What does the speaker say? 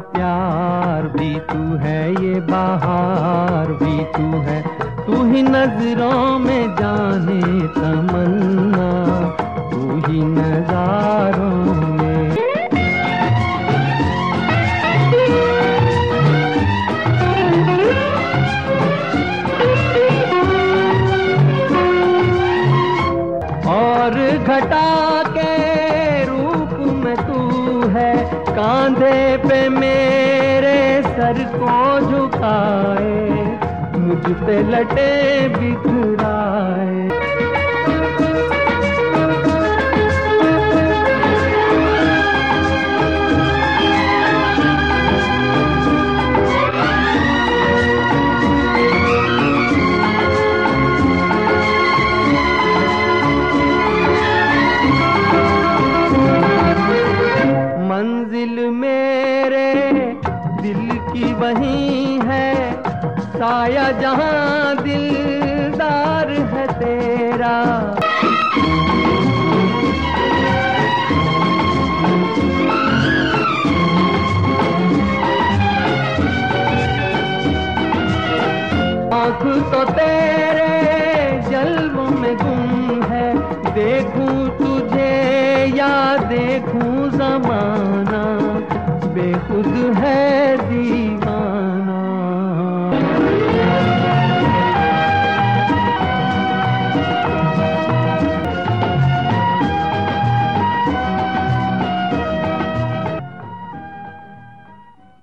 प्यार भी तू है, ये बाहर भी तू है। तू ही नज़रों में जाने तमन्ना, तू ही नजारों में। और घटा कांधे पे मेरे सर को झुकाए मुझ पे लटे बिखराए। की वही है। साया जहाँ दिलदार है तेरा। आँख तो तेरे जल्व में गुम है। देखूँ तुझे या देखूँ जमाना। बेखुद है